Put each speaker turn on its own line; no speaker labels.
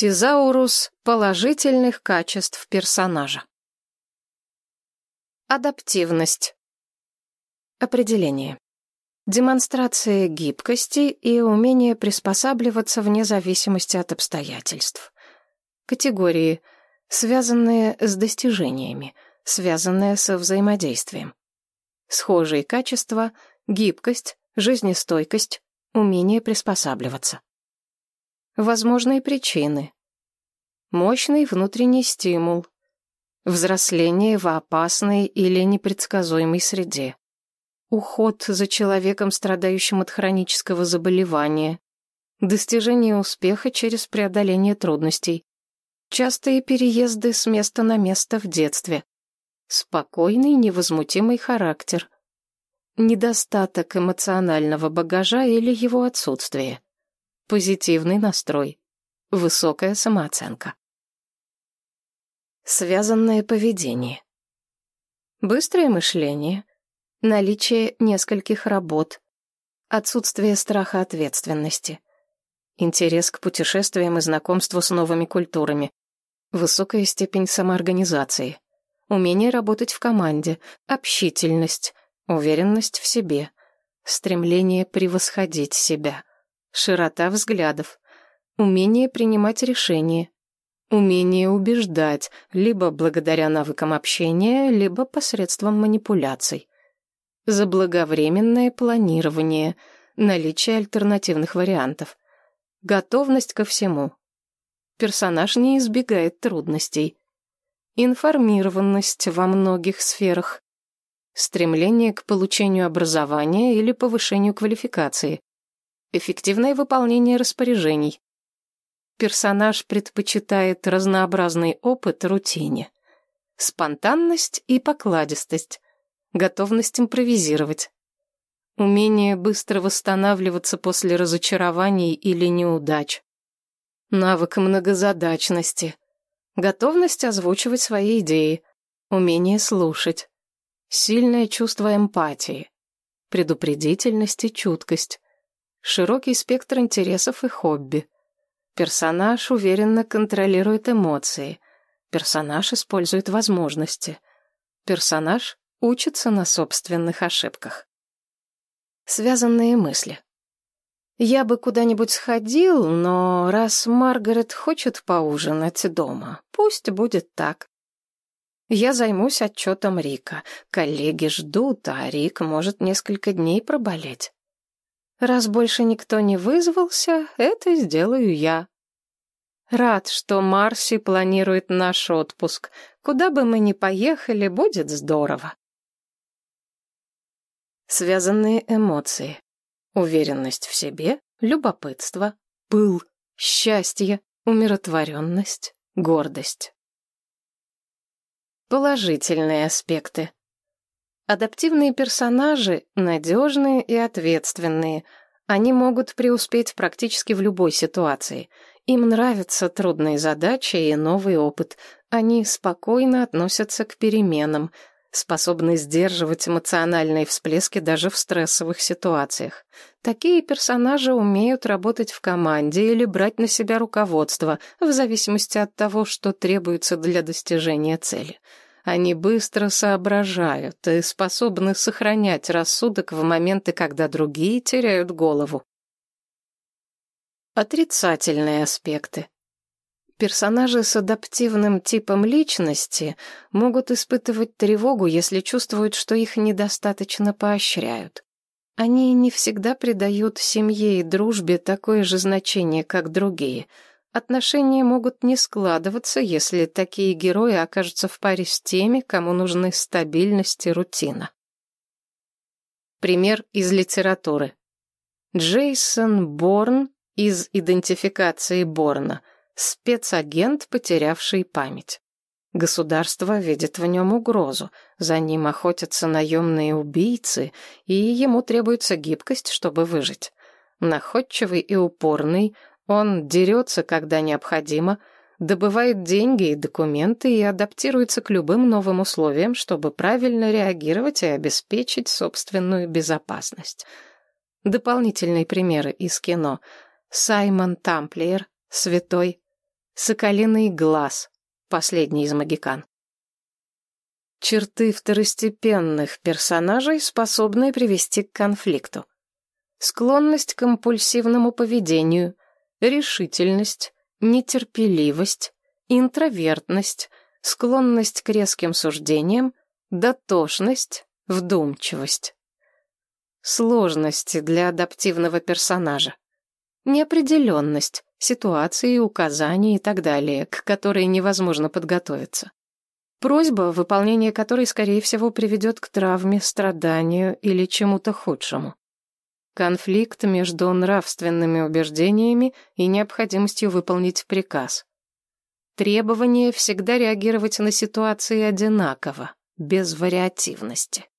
Тизаурус положительных качеств персонажа. Адаптивность. Определение. Демонстрация гибкости и умение приспосабливаться вне зависимости от обстоятельств. Категории, связанные с достижениями, связанные со взаимодействием. Схожие качества, гибкость, жизнестойкость, умение приспосабливаться. Возможные причины. Мощный внутренний стимул. Взросление в опасной или непредсказуемой среде. Уход за человеком, страдающим от хронического заболевания. Достижение успеха через преодоление трудностей. Частые переезды с места на место в детстве. Спокойный, невозмутимый характер. Недостаток эмоционального багажа или его отсутствие позитивный настрой, высокая самооценка. Связанное поведение. Быстрое мышление, наличие нескольких работ, отсутствие страха ответственности, интерес к путешествиям и знакомству с новыми культурами, высокая степень самоорганизации, умение работать в команде, общительность, уверенность в себе, стремление превосходить себя широта взглядов, умение принимать решения, умение убеждать, либо благодаря навыкам общения, либо посредством манипуляций, заблаговременное планирование, наличие альтернативных вариантов, готовность ко всему. Персонаж не избегает трудностей. Информированность во многих сферах. Стремление к получению образования или повышению квалификации. Эффективное выполнение распоряжений. Персонаж предпочитает разнообразный опыт рутине. Спонтанность и покладистость. Готовность импровизировать. Умение быстро восстанавливаться после разочарований или неудач. Навык многозадачности. Готовность озвучивать свои идеи. Умение слушать. Сильное чувство эмпатии. Предупредительность и чуткость широкий спектр интересов и хобби. Персонаж уверенно контролирует эмоции. Персонаж использует возможности. Персонаж учится на собственных ошибках. Связанные мысли. Я бы куда-нибудь сходил, но раз Маргарет хочет поужинать дома, пусть будет так. Я займусь отчетом Рика. Коллеги ждут, а Рик может несколько дней проболеть. Раз больше никто не вызвался, это сделаю я. Рад, что Марси планирует наш отпуск. Куда бы мы ни поехали, будет здорово. Связанные эмоции. Уверенность в себе, любопытство, пыл, счастье, умиротворенность, гордость. Положительные аспекты. Адаптивные персонажи надежные и ответственные. Они могут преуспеть практически в любой ситуации. Им нравятся трудные задачи и новый опыт. Они спокойно относятся к переменам, способны сдерживать эмоциональные всплески даже в стрессовых ситуациях. Такие персонажи умеют работать в команде или брать на себя руководство, в зависимости от того, что требуется для достижения цели. Они быстро соображают и способны сохранять рассудок в моменты, когда другие теряют голову. Отрицательные аспекты. Персонажи с адаптивным типом личности могут испытывать тревогу, если чувствуют, что их недостаточно поощряют. Они не всегда придают семье и дружбе такое же значение, как другие — Отношения могут не складываться, если такие герои окажутся в паре с теми, кому нужны стабильность и рутина. Пример из литературы. Джейсон Борн из идентификации Борна, спецагент, потерявший память. Государство видит в нем угрозу, за ним охотятся наемные убийцы, и ему требуется гибкость, чтобы выжить. Находчивый и упорный, он дерется, когда необходимо, добывает деньги и документы и адаптируется к любым новым условиям, чтобы правильно реагировать и обеспечить собственную безопасность. Дополнительные примеры из кино. Саймон Тамплиер, Святой, Соколиный глаз. Последний из магикан. Черты второстепенных персонажей, способные привести к конфликту. Склонность к импульсивному поведению, решительность, нетерпеливость, интровертность, склонность к резким суждениям, дотошность, вдумчивость. Сложности для адаптивного персонажа. Неопределенность, ситуации, указания и так далее, к которой невозможно подготовиться. Просьба, выполнение которой, скорее всего, приведет к травме, страданию или чему-то худшему. Конфликт между нравственными убеждениями и необходимостью выполнить приказ. Требование всегда реагировать на ситуации одинаково, без вариативности.